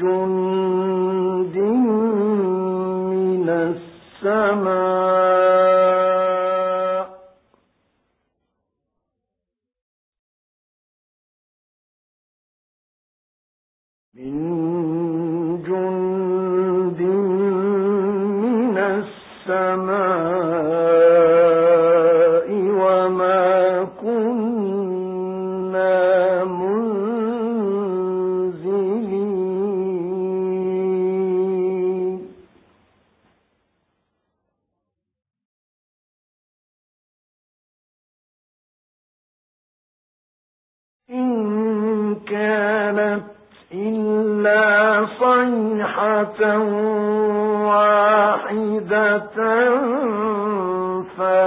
جند من السماء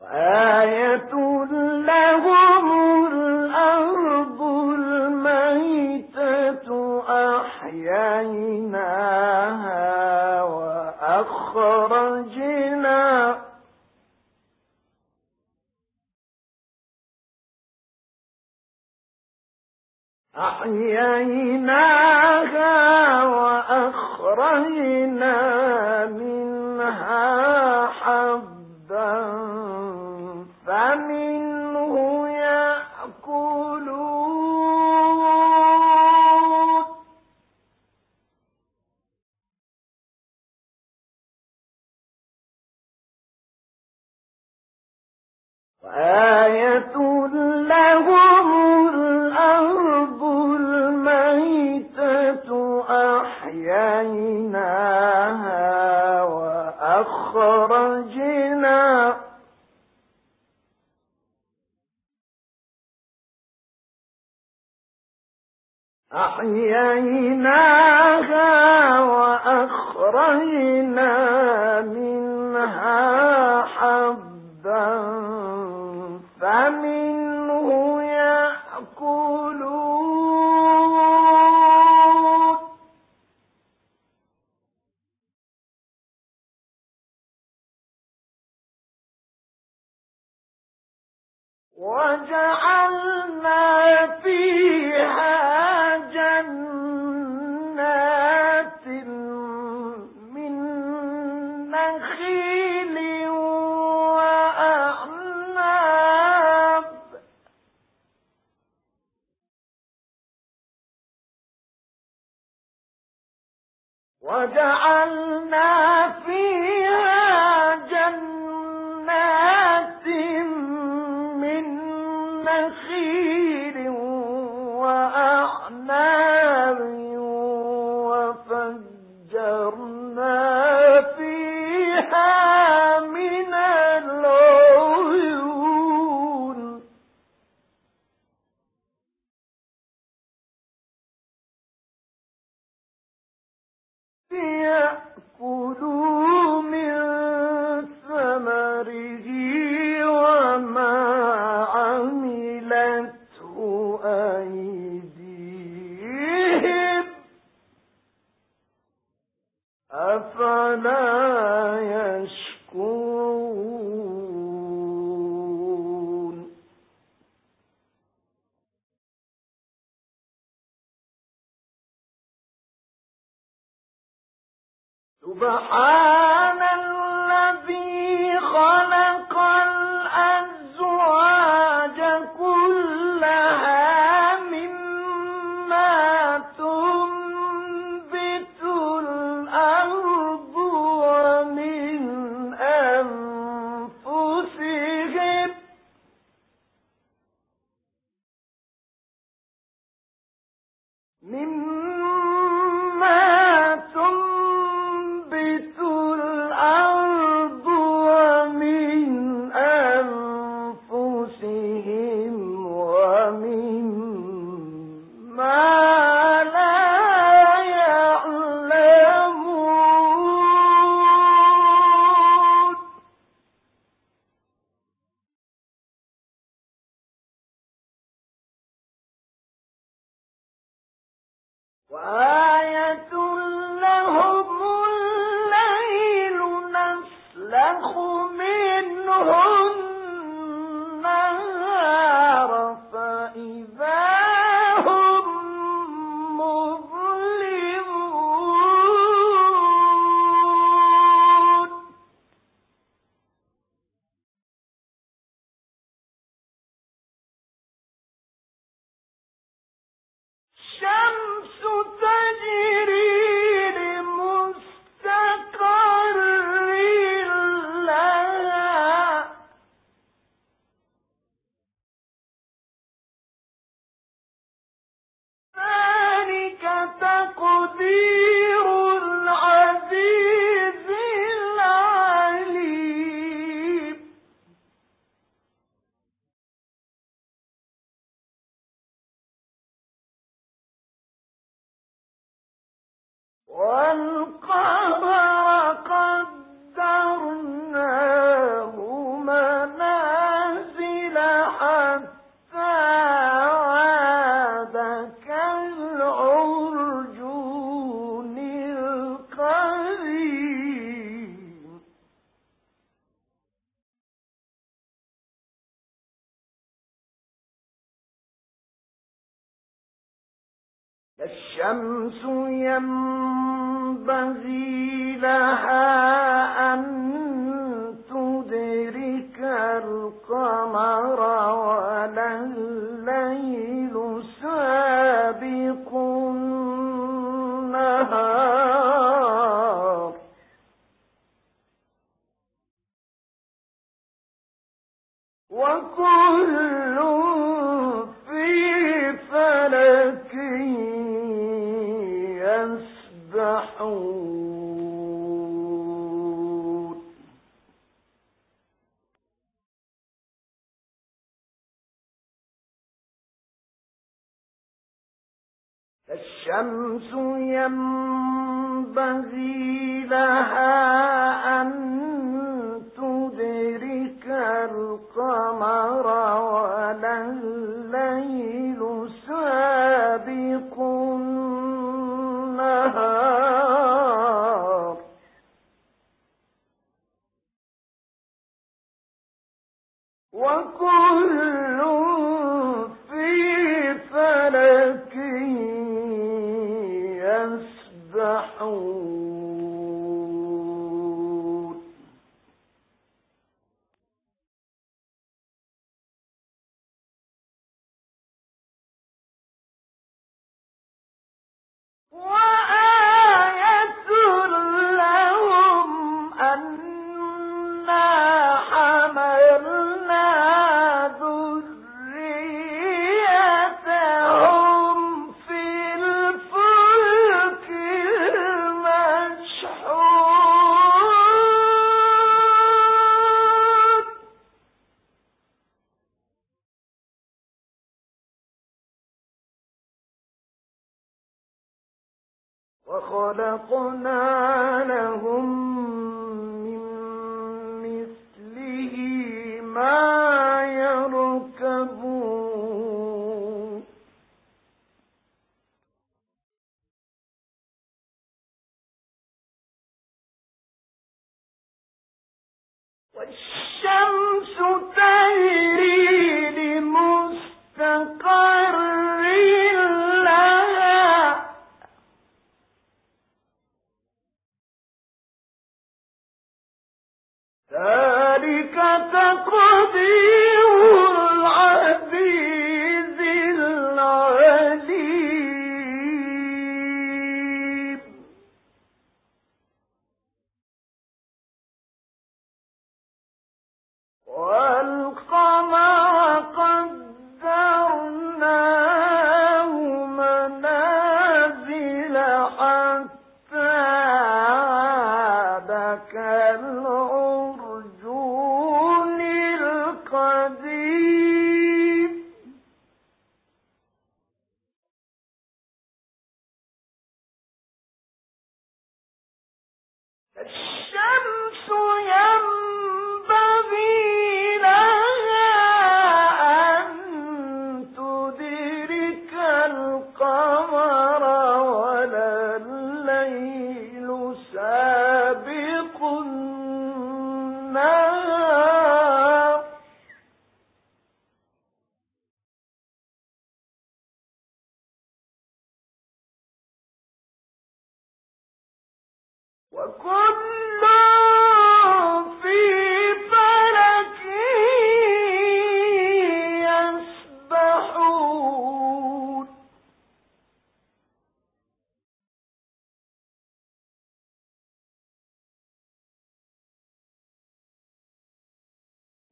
وآية لهم الأرض الميتة وأخرجنا أحييناها سبحان لها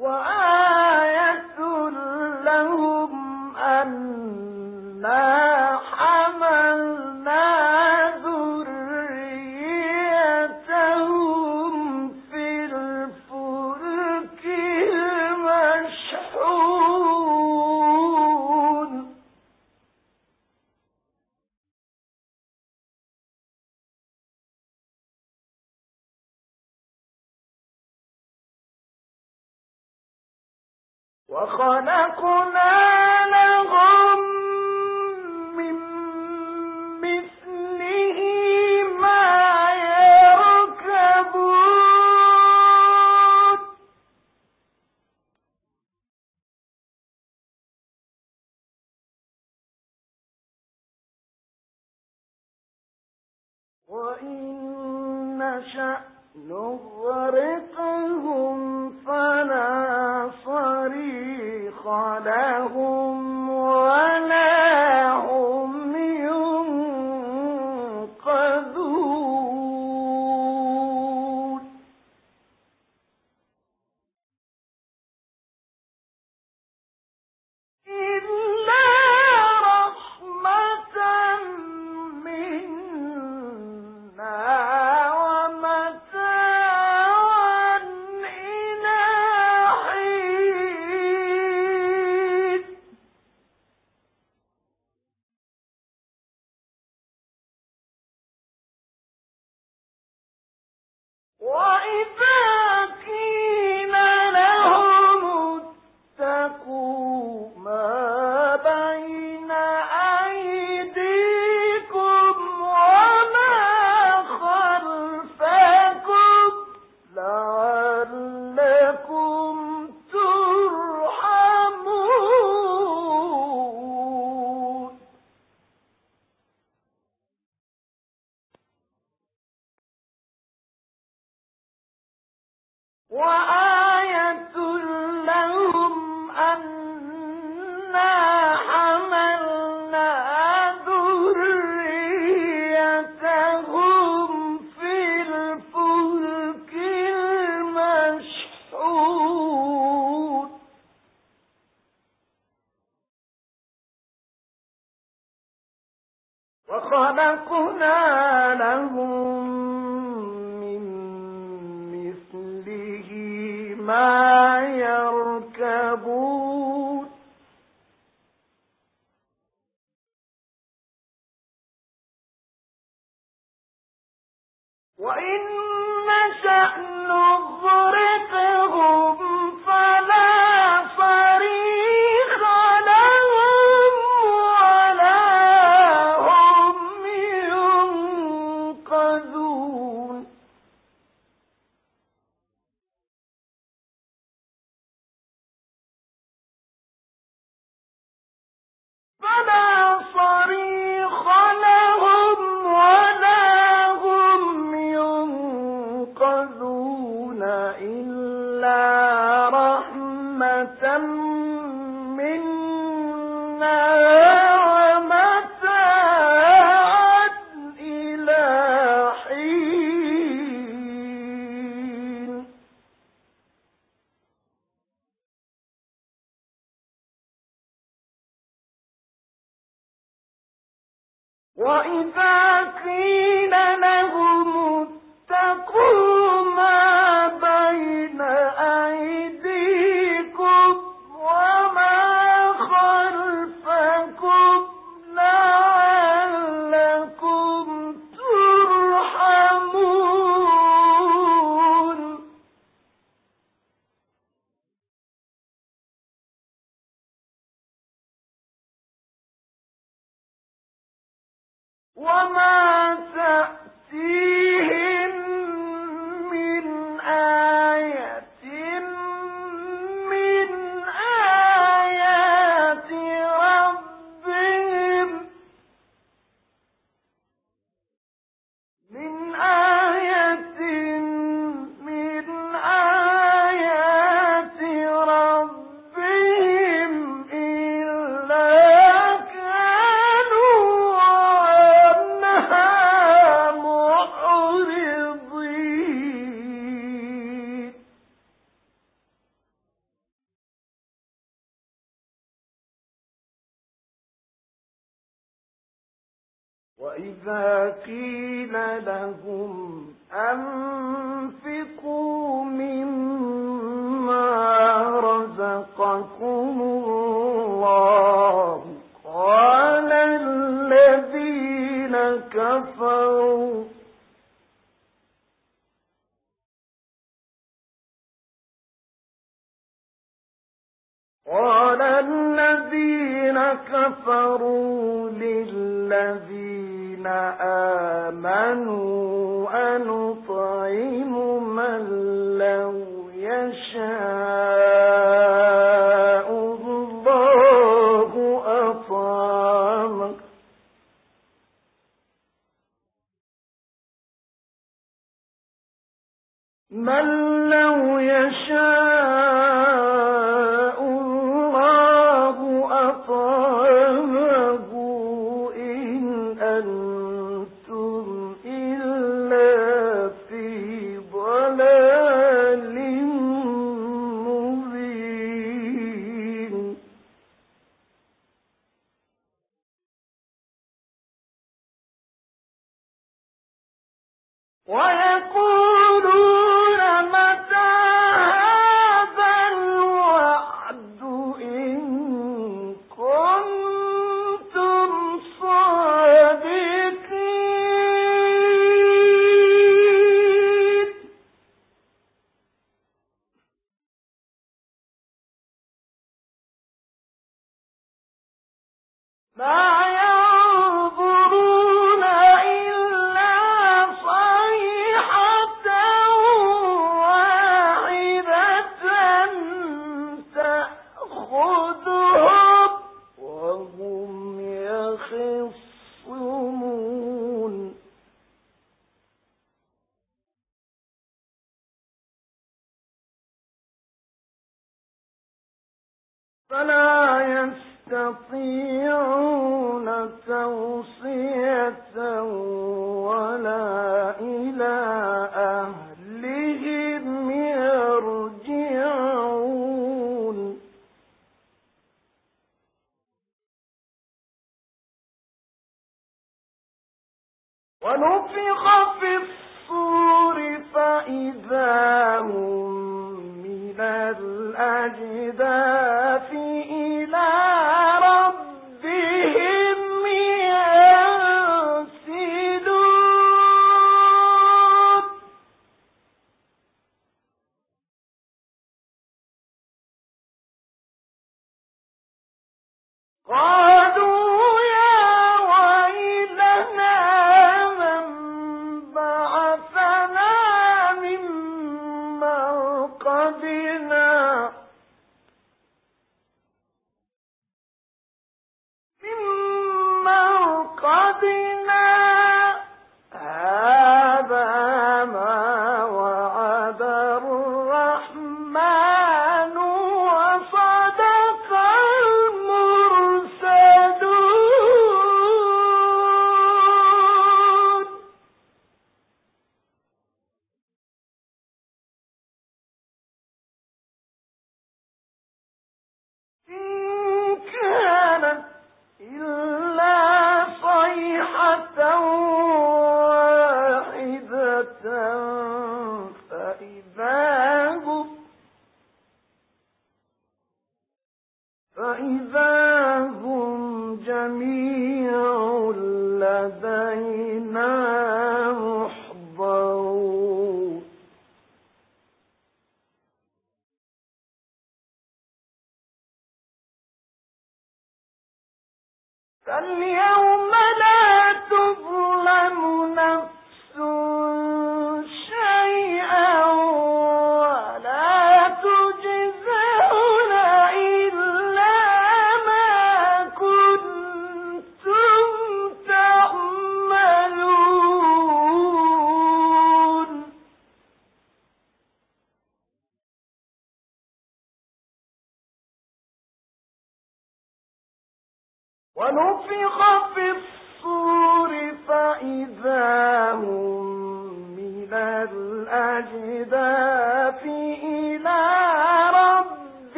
وآية ما قَالَ الَّذِينَ كَفَرُوا لِلَّذِينَ آمَنُوا أَنُطْعِمُ مَن لَّوْ يَشَاءُ. بل ما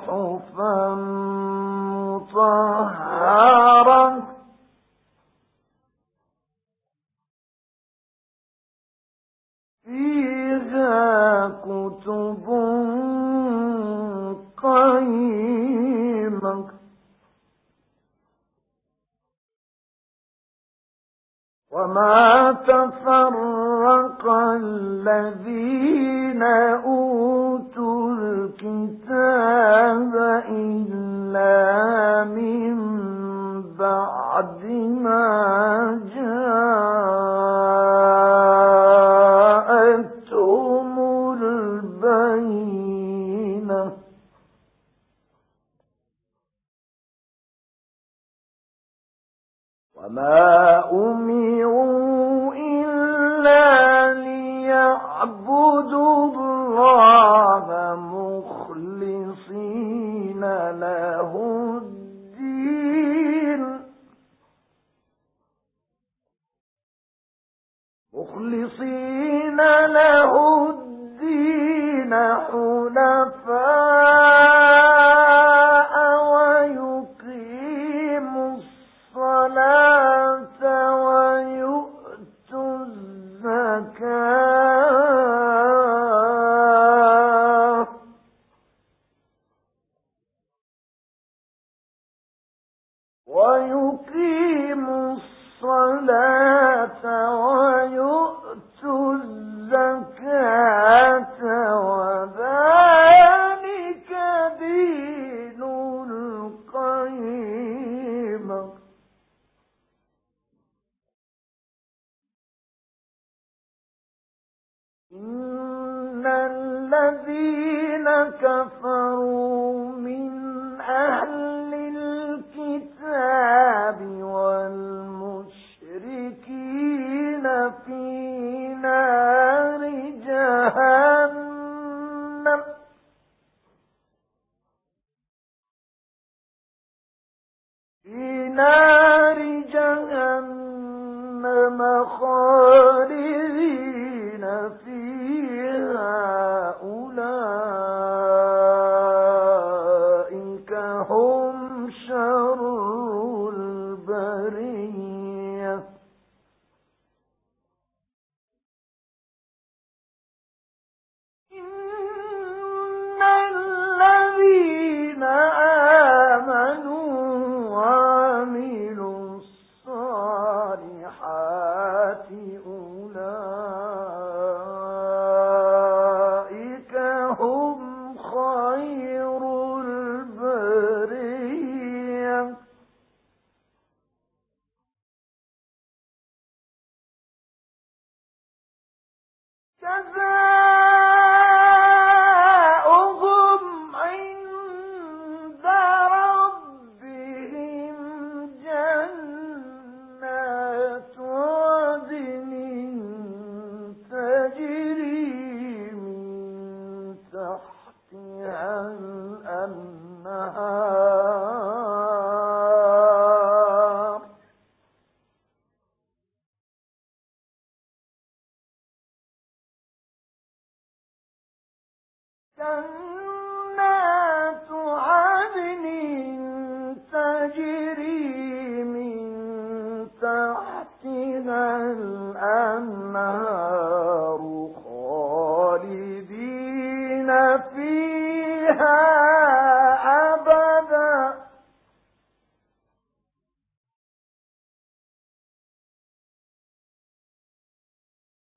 صحفا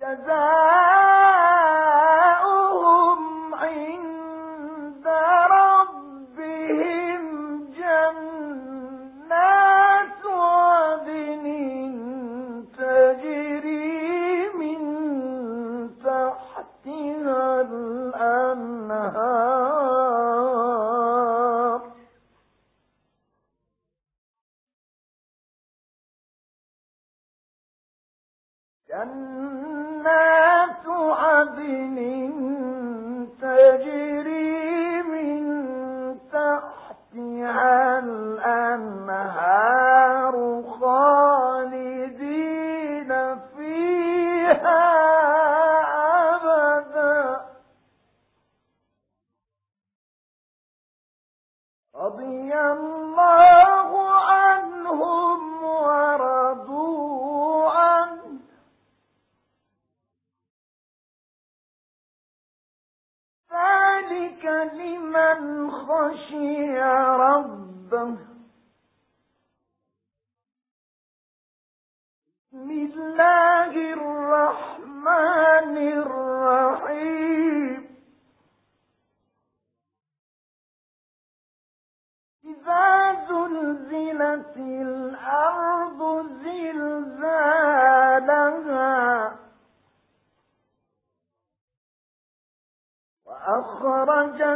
جزاؤهم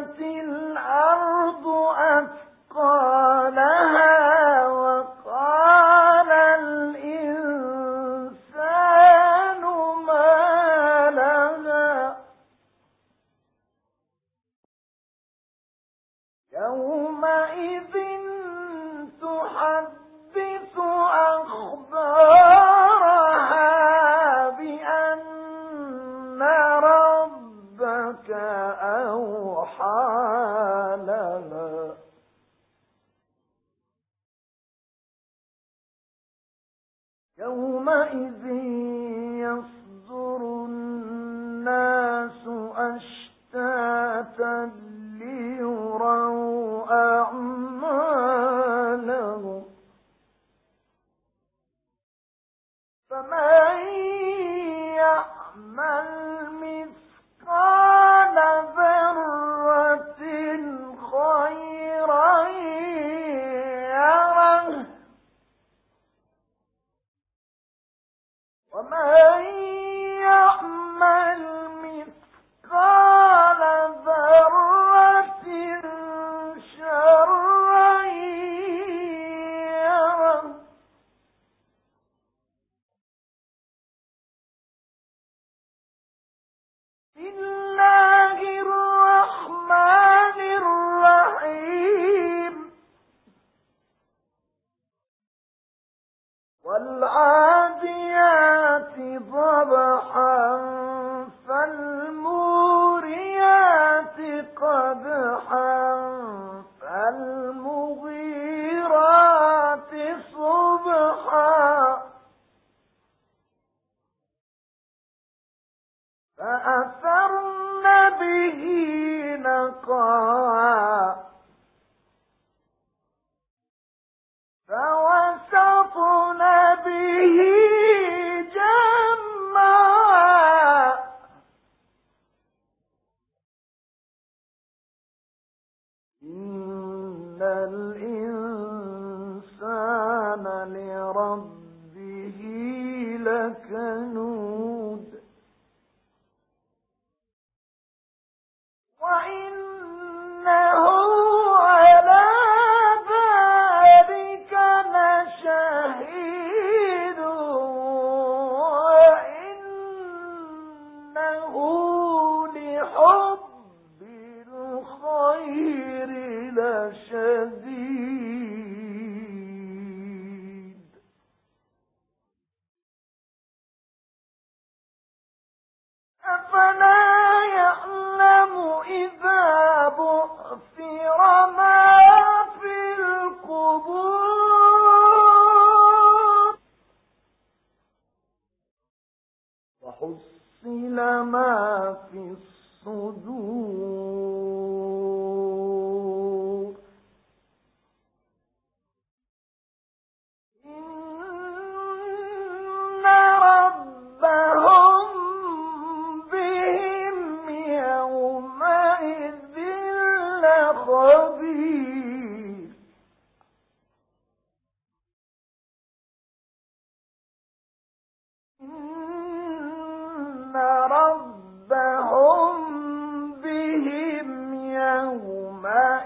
الدين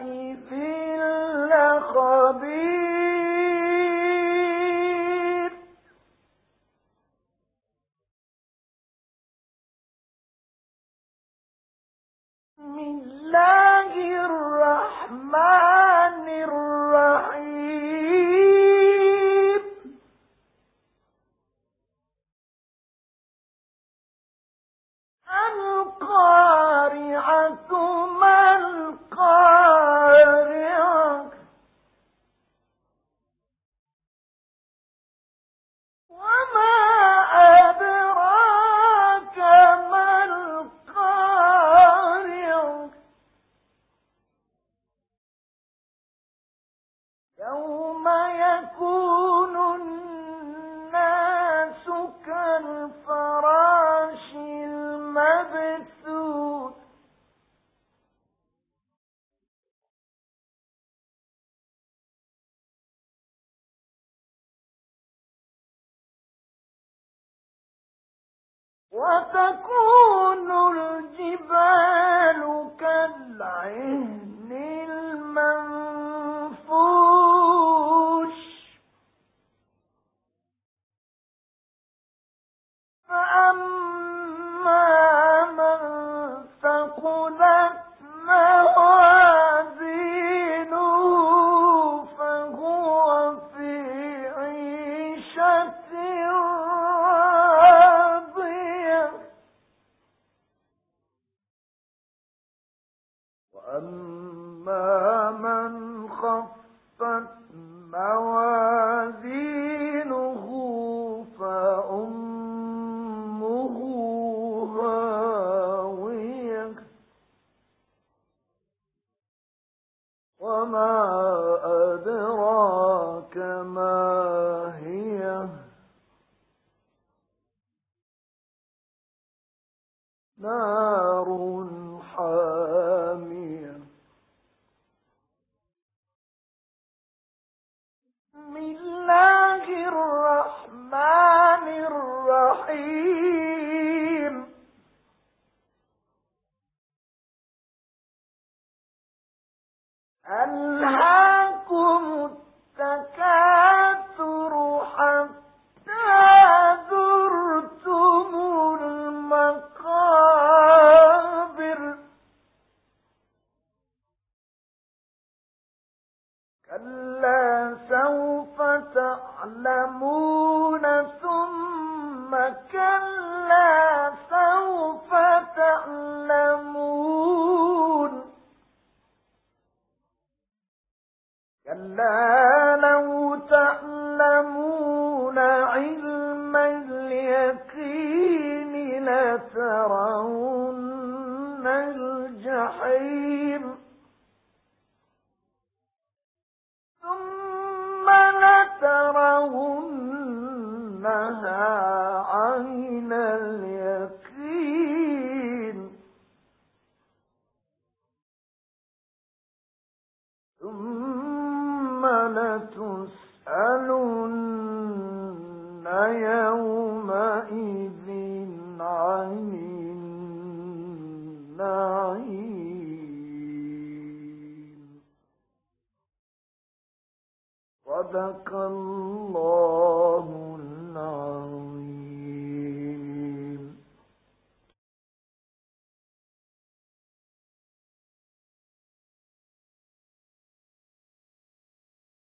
إن